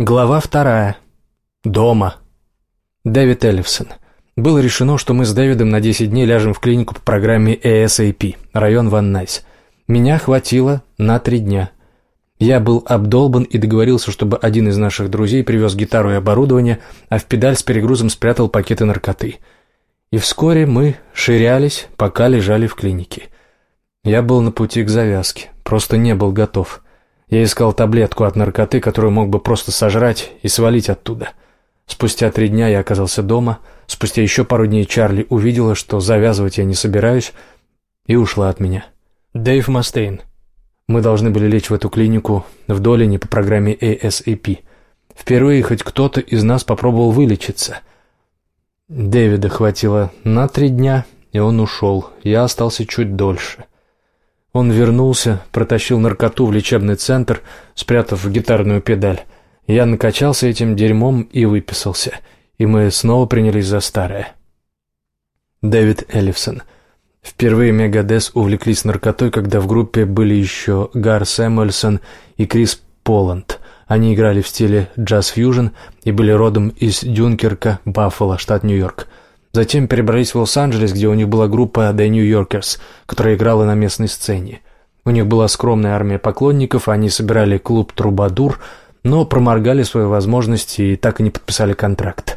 Глава вторая. Дома. Дэвид Эллефсон. Было решено, что мы с Дэвидом на 10 дней ляжем в клинику по программе ASAP, район Ван Найс. Меня хватило на три дня. Я был обдолбан и договорился, чтобы один из наших друзей привез гитару и оборудование, а в педаль с перегрузом спрятал пакеты наркоты. И вскоре мы ширялись, пока лежали в клинике. Я был на пути к завязке, просто не был готов. Я искал таблетку от наркоты, которую мог бы просто сожрать и свалить оттуда. Спустя три дня я оказался дома. Спустя еще пару дней Чарли увидела, что завязывать я не собираюсь, и ушла от меня. Дэйв Мастейн. Мы должны были лечь в эту клинику в Долине по программе ASAP. Впервые хоть кто-то из нас попробовал вылечиться. Дэвида хватило на три дня, и он ушел. Я остался чуть дольше. Он вернулся, протащил наркоту в лечебный центр, спрятав гитарную педаль. Я накачался этим дерьмом и выписался, и мы снова принялись за старое. Дэвид Эллифсон. Впервые Мегадес увлеклись наркотой, когда в группе были еще Гар Сэмюэльсон и Крис Поланд. Они играли в стиле джаз-фьюжн и были родом из Дюнкерка, Баффало, штат Нью-Йорк. Затем перебрались в Лос-Анджелес, где у них была группа The New Yorkers, которая играла на местной сцене. У них была скромная армия поклонников, они собирали клуб «Трубадур», но проморгали свои возможности и так и не подписали контракт.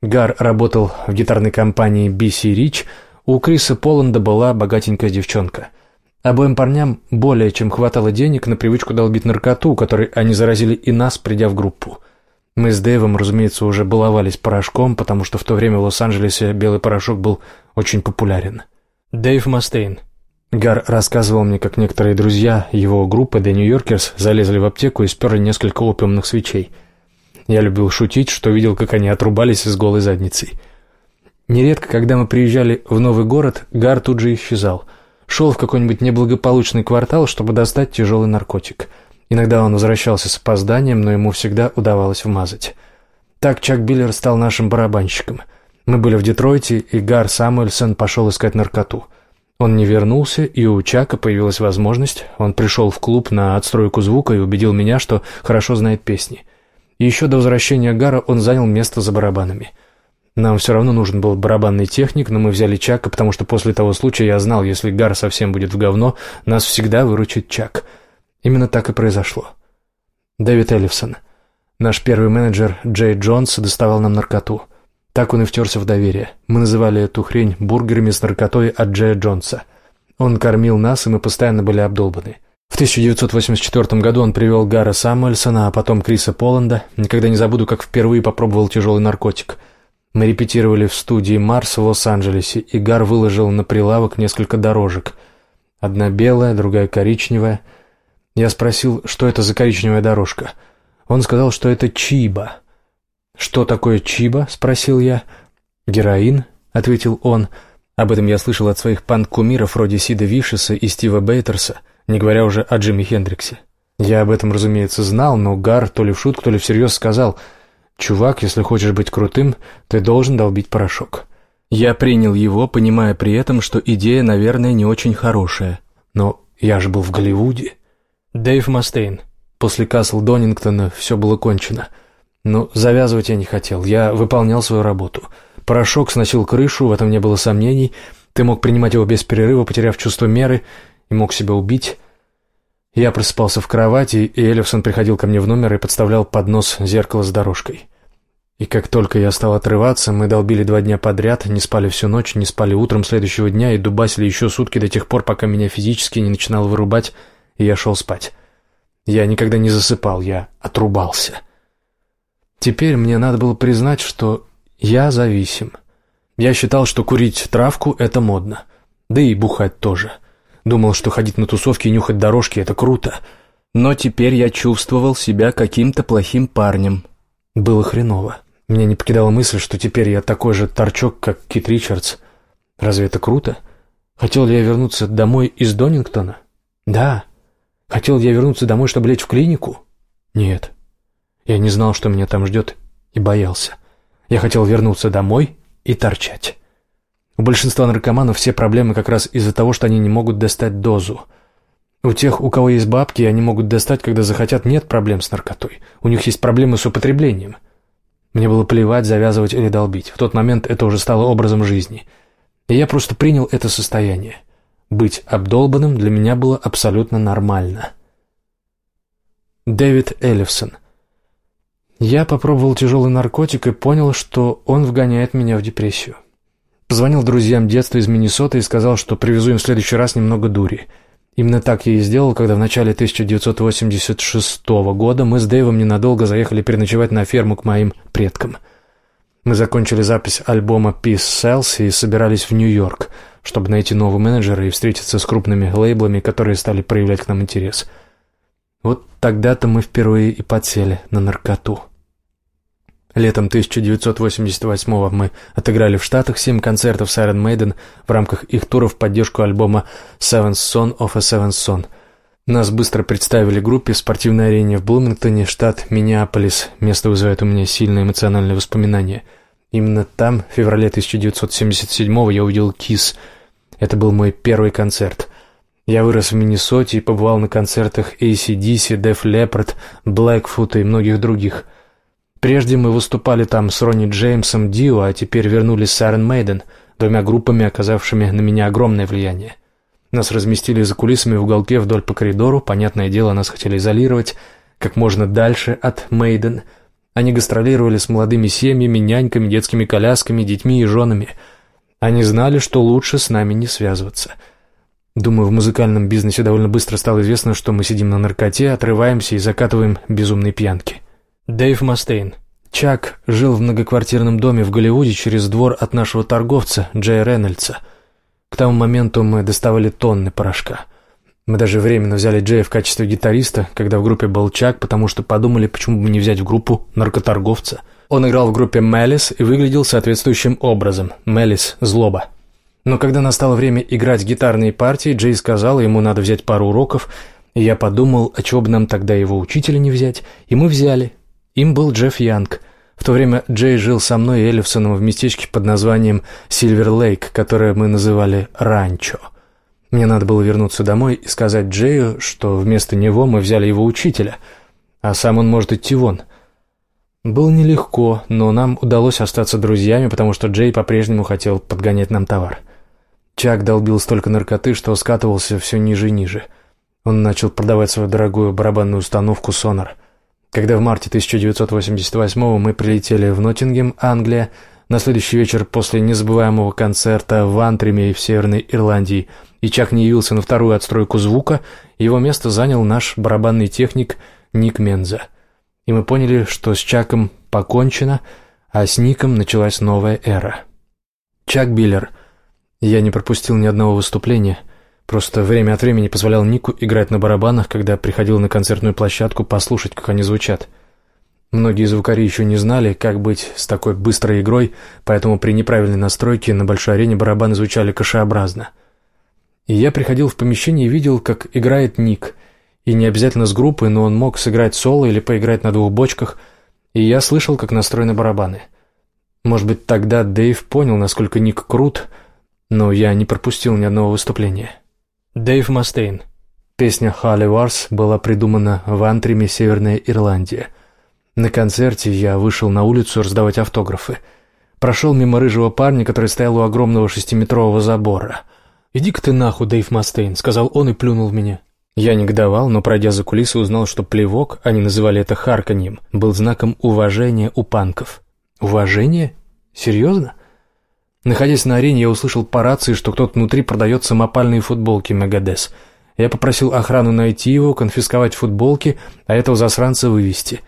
Гар работал в гитарной компании BC Rich, у Криса Поланда была богатенькая девчонка. Обоим парням более чем хватало денег на привычку долбить наркоту, которой они заразили и нас, придя в группу. Мы с Дэйвом, разумеется, уже баловались порошком, потому что в то время в Лос-Анджелесе белый порошок был очень популярен. Дэйв Мастейн. Гар рассказывал мне, как некоторые друзья его группы The New Yorkers залезли в аптеку и сперли несколько опиумных свечей. Я любил шутить, что видел, как они отрубались с голой задницей. Нередко, когда мы приезжали в новый город, Гар тут же исчезал. Шел в какой-нибудь неблагополучный квартал, чтобы достать тяжелый наркотик – Иногда он возвращался с опозданием, но ему всегда удавалось вмазать. Так Чак Биллер стал нашим барабанщиком. Мы были в Детройте, и Гар Самуэльсон пошел искать наркоту. Он не вернулся, и у Чака появилась возможность. Он пришел в клуб на отстройку звука и убедил меня, что хорошо знает песни. И еще до возвращения Гара он занял место за барабанами. Нам все равно нужен был барабанный техник, но мы взяли Чака, потому что после того случая я знал, если Гар совсем будет в говно, нас всегда выручит Чак — Именно так и произошло. Дэвид Эллифсон. Наш первый менеджер Джей Джонс доставал нам наркоту. Так он и втерся в доверие. Мы называли эту хрень бургерами с наркотой от Джея Джонса. Он кормил нас, и мы постоянно были обдолбаны. В 1984 году он привел Гара Самуэльсона, а потом Криса Поланда. Никогда не забуду, как впервые попробовал тяжелый наркотик. Мы репетировали в студии «Марс» в Лос-Анджелесе, и Гар выложил на прилавок несколько дорожек. Одна белая, другая коричневая — я спросил, что это за коричневая дорожка. Он сказал, что это чиба. «Что такое чиба?» — спросил я. «Героин», — ответил он. Об этом я слышал от своих панк-кумиров вроде Сида Вишеса и Стива Бейтерса, не говоря уже о Джимми Хендриксе. Я об этом, разумеется, знал, но Гар то ли в шутку, то ли всерьез сказал, «Чувак, если хочешь быть крутым, ты должен долбить порошок». Я принял его, понимая при этом, что идея, наверное, не очень хорошая. Но я же был в Голливуде. Дэйв Мастейн. После Касл Донингтона все было кончено. Но завязывать я не хотел, я выполнял свою работу. Порошок сносил крышу, в этом не было сомнений. Ты мог принимать его без перерыва, потеряв чувство меры, и мог себя убить. Я просыпался в кровати, и Эллифсон приходил ко мне в номер и подставлял под нос зеркало с дорожкой. И как только я стал отрываться, мы долбили два дня подряд, не спали всю ночь, не спали утром следующего дня и дубасили еще сутки до тех пор, пока меня физически не начинало вырубать, я шел спать. Я никогда не засыпал, я отрубался. Теперь мне надо было признать, что я зависим. Я считал, что курить травку — это модно. Да и бухать тоже. Думал, что ходить на тусовки и нюхать дорожки — это круто. Но теперь я чувствовал себя каким-то плохим парнем. Было хреново. Меня не покидала мысль, что теперь я такой же торчок, как Кит Ричардс. Разве это круто? Хотел ли я вернуться домой из Донингтона? Да. Хотел я вернуться домой, чтобы лечь в клинику? Нет. Я не знал, что меня там ждет, и боялся. Я хотел вернуться домой и торчать. У большинства наркоманов все проблемы как раз из-за того, что они не могут достать дозу. У тех, у кого есть бабки, они могут достать, когда захотят, нет проблем с наркотой. У них есть проблемы с употреблением. Мне было плевать, завязывать или долбить. В тот момент это уже стало образом жизни. И я просто принял это состояние. Быть обдолбанным для меня было абсолютно нормально. Дэвид Эллифсон. Я попробовал тяжелый наркотик и понял, что он вгоняет меня в депрессию. Позвонил друзьям детства из Миннесоты и сказал, что привезу им в следующий раз немного дури. Именно так я и сделал, когда в начале 1986 года мы с Дэйвом ненадолго заехали переночевать на ферму к моим предкам. Мы закончили запись альбома Peace Cells и собирались в Нью-Йорк, чтобы найти нового менеджера и встретиться с крупными лейблами, которые стали проявлять к нам интерес. Вот тогда-то мы впервые и подсели на наркоту. Летом 1988-го мы отыграли в Штатах семь концертов с Iron Maiden в рамках их тура в поддержку альбома «Seventh Son of a Seventh Son». Нас быстро представили группе в спортивной арене в Блумингтоне, штат Миннеаполис. Место вызывает у меня сильные эмоциональные воспоминания. Именно там, в феврале 1977-го, я увидел «Кис». Это был мой первый концерт. Я вырос в Миннесоте и побывал на концертах ACDC, Def Leppard, Blackfoot и многих других – Прежде мы выступали там с Ронни Джеймсом Дио, а теперь вернулись с Iron Maiden, двумя группами, оказавшими на меня огромное влияние. Нас разместили за кулисами в уголке вдоль по коридору, понятное дело, нас хотели изолировать как можно дальше от Мейден. Они гастролировали с молодыми семьями, няньками, детскими колясками, детьми и женами. Они знали, что лучше с нами не связываться. Думаю, в музыкальном бизнесе довольно быстро стало известно, что мы сидим на наркоте, отрываемся и закатываем безумные пьянки. Дэйв Мастейн. Чак жил в многоквартирном доме в Голливуде через двор от нашего торговца Джея Рейнольдса. К тому моменту мы доставали тонны порошка. Мы даже временно взяли Джея в качестве гитариста, когда в группе был Чак, потому что подумали, почему бы не взять в группу наркоторговца. Он играл в группе Мелис и выглядел соответствующим образом. Мелис – злоба. Но когда настало время играть гитарные партии, Джей сказал, ему надо взять пару уроков, и я подумал, а чего бы нам тогда его учителя не взять, и мы взяли, им был Джефф Янг. В то время Джей жил со мной и Эллифсоном в местечке под названием Сильвер Лейк, которое мы называли Ранчо. Мне надо было вернуться домой и сказать Джею, что вместо него мы взяли его учителя, а сам он может идти вон. Было нелегко, но нам удалось остаться друзьями, потому что Джей по-прежнему хотел подгонять нам товар. Чак долбил столько наркоты, что скатывался все ниже и ниже. Он начал продавать свою дорогую барабанную установку «Сонар». Когда в марте 1988 мы прилетели в Ноттингем, Англия, на следующий вечер после незабываемого концерта в Антриме в Северной Ирландии, и Чак не явился на вторую отстройку звука, его место занял наш барабанный техник Ник Менза. И мы поняли, что с Чаком покончено, а с Ником началась новая эра. Чак Биллер. Я не пропустил ни одного выступления – Просто время от времени позволял Нику играть на барабанах, когда приходил на концертную площадку послушать, как они звучат. Многие звукари еще не знали, как быть с такой быстрой игрой, поэтому при неправильной настройке на большой арене барабаны звучали кашеобразно. И я приходил в помещение и видел, как играет Ник. И не обязательно с группой, но он мог сыграть соло или поиграть на двух бочках, и я слышал, как настроены барабаны. Может быть, тогда Дэйв понял, насколько Ник крут, но я не пропустил ни одного выступления. Дэйв Мастейн. Песня «Холли Варс» была придумана в Антриме, Северная Ирландия. На концерте я вышел на улицу раздавать автографы. Прошел мимо рыжего парня, который стоял у огромного шестиметрового забора. «Иди-ка ты нахуй, Дэйв Мастейн», — сказал он и плюнул в меня. Я негодовал, но, пройдя за кулисы, узнал, что плевок, они называли это харканьем, был знаком уважения у панков. «Уважение? Серьезно?» Находясь на арене, я услышал по рации, что кто-то внутри продает самопальные футболки Мегадес. Я попросил охрану найти его, конфисковать футболки, а этого засранца вывести.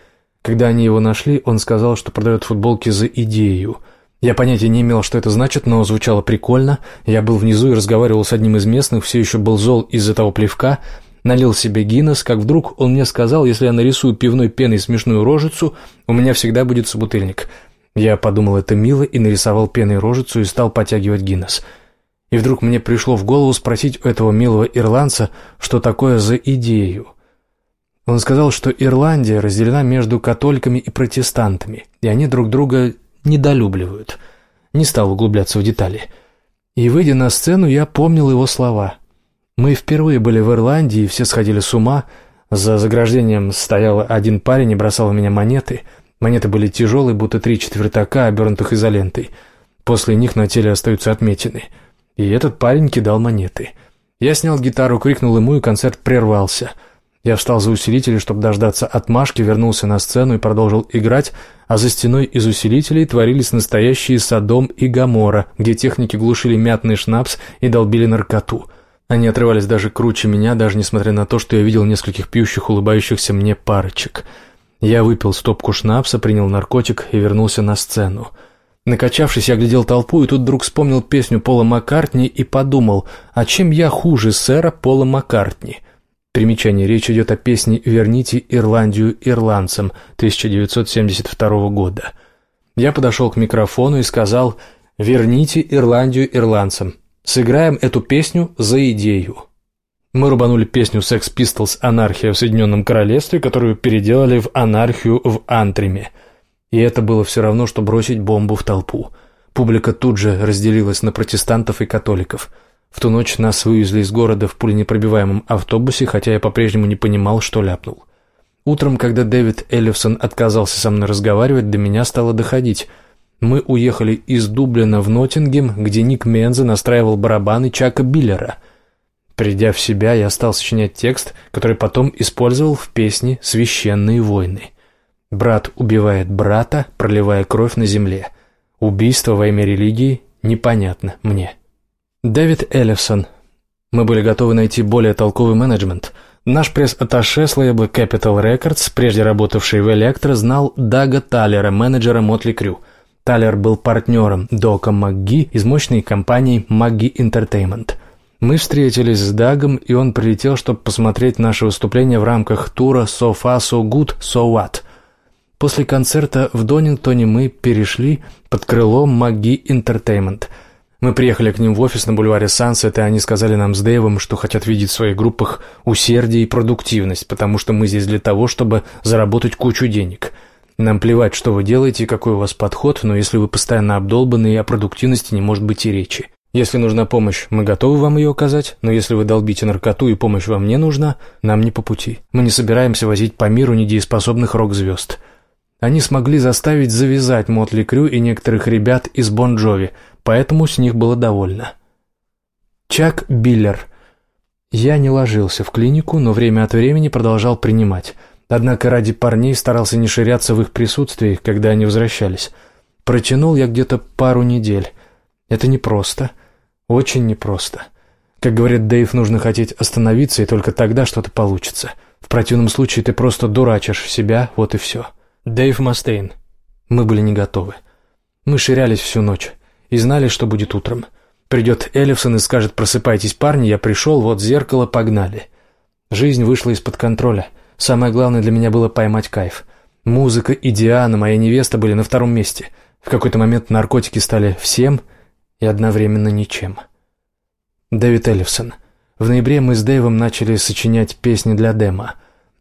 Когда они его нашли, он сказал, что продает футболки за идею. Я понятия не имел, что это значит, но звучало прикольно. Я был внизу и разговаривал с одним из местных, все еще был зол из-за того плевка, налил себе Гиннес, как вдруг он мне сказал, если я нарисую пивной пеной смешную рожицу, у меня всегда будет собутыльник. Я подумал, это мило, и нарисовал пеной рожицу и стал потягивать Гиннес. И вдруг мне пришло в голову спросить у этого милого ирландца, что такое за идею. Он сказал, что Ирландия разделена между католиками и протестантами, и они друг друга недолюбливают. Не стал углубляться в детали. И, выйдя на сцену, я помнил его слова. Мы впервые были в Ирландии, и все сходили с ума. За заграждением стоял один парень и бросал в меня монеты. Монеты были тяжелые, будто три четвертака, обернутых изолентой. После них на теле остаются отметины. И этот парень кидал монеты. Я снял гитару, крикнул ему, и концерт прервался — я встал за усилители, чтобы дождаться отмашки, вернулся на сцену и продолжил играть, а за стеной из усилителей творились настоящие Содом и Гамора, где техники глушили мятный шнапс и долбили наркоту. Они отрывались даже круче меня, даже несмотря на то, что я видел нескольких пьющих, улыбающихся мне парочек. Я выпил стопку шнапса, принял наркотик и вернулся на сцену. Накачавшись, я глядел толпу, и тут вдруг вспомнил песню Пола Маккартни и подумал, а чем я хуже сэра Пола Маккартни – Примечание. Речь идет о песне «Верните Ирландию ирландцам» 1972 года. Я подошел к микрофону и сказал «Верните Ирландию ирландцам». Сыграем эту песню за идею. Мы рубанули песню Sex Pistols «Анархия в Соединенном Королевстве», которую переделали в «Анархию в Антриме». И это было все равно, что бросить бомбу в толпу. Публика тут же разделилась на протестантов и католиков – в ту ночь нас вывезли из города в пуленепробиваемом автобусе, хотя я по-прежнему не понимал, что ляпнул. Утром, когда Дэвид Эллифсон отказался со мной разговаривать, до меня стало доходить. Мы уехали из Дублина в Ноттингем, где Ник Менза настраивал барабаны Чака Биллера. Придя в себя, я стал сочинять текст, который потом использовал в песне «Священные войны». Брат убивает брата, проливая кровь на земле. Убийство во имя религии непонятно мне. Дэвид Эллифсон. Мы были готовы найти более толковый менеджмент. Наш пресс-атташе с лейбла Capital Records, прежде работавший в Электро, знал Дага Таллера, менеджера Мотли Крю. Таллер был партнером Дока МакГи из мощной компании МакГи Entertainment. Мы встретились с Дагом, и он прилетел, чтобы посмотреть наше выступление в рамках тура «So far, so good, so what». После концерта в Донингтоне мы перешли под крыло МакГи Entertainment – мы приехали к ним в офис на бульваре Сансет, и они сказали нам с Дэйвом, что хотят видеть в своих группах усердие и продуктивность, потому что мы здесь для того, чтобы заработать кучу денег. Нам плевать, что вы делаете и какой у вас подход, но если вы постоянно обдолбаны, о продуктивности не может быть и речи. Если нужна помощь, мы готовы вам ее оказать, но если вы долбите наркоту и помощь вам не нужна, нам не по пути. Мы не собираемся возить по миру недееспособных рок-звезд. Они смогли заставить завязать Мотли Крю и некоторых ребят из Бон Джови – поэтому с них было довольно. Чак Биллер. Я не ложился в клинику, но время от времени продолжал принимать. Однако ради парней старался не ширяться в их присутствии, когда они возвращались. Протянул я где-то пару недель. Это непросто. Очень непросто. Как говорит Дэйв, нужно хотеть остановиться, и только тогда что-то получится. В противном случае ты просто дурачишь себя, вот и все. Дэйв Мастейн. Мы были не готовы. Мы ширялись всю ночь и знали, что будет утром. Придет Эллифсон и скажет «Просыпайтесь, парни, я пришел, вот зеркало, погнали». Жизнь вышла из-под контроля. Самое главное для меня было поймать кайф. Музыка и Диана, моя невеста, были на втором месте. В какой-то момент наркотики стали всем и одновременно ничем. Дэвид Эллифсон. В ноябре мы с Дэйвом начали сочинять песни для демо.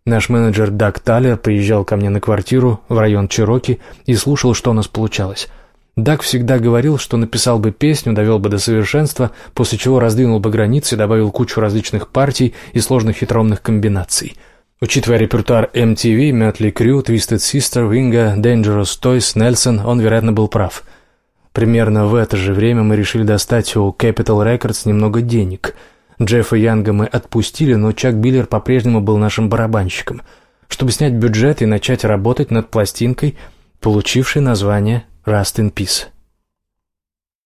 Наш менеджер Даг Таллер приезжал ко мне на квартиру в район Чироки и слушал, что у нас получалось. Даг всегда говорил, что написал бы песню, довел бы до совершенства, после чего раздвинул бы границы, добавил кучу различных партий и сложных хитромных комбинаций. Учитывая репертуар MTV, Mötley Crüe, Twisted Sister, Winga, Dangerous Toys, Nelson, он, вероятно, был прав. Примерно в это же время мы решили достать у Capital Records немного денег. Джеффа Янга мы отпустили, но Чак Биллер по-прежнему был нашим барабанщиком. Чтобы снять бюджет и начать работать над пластинкой, получившей название Rest in Peace.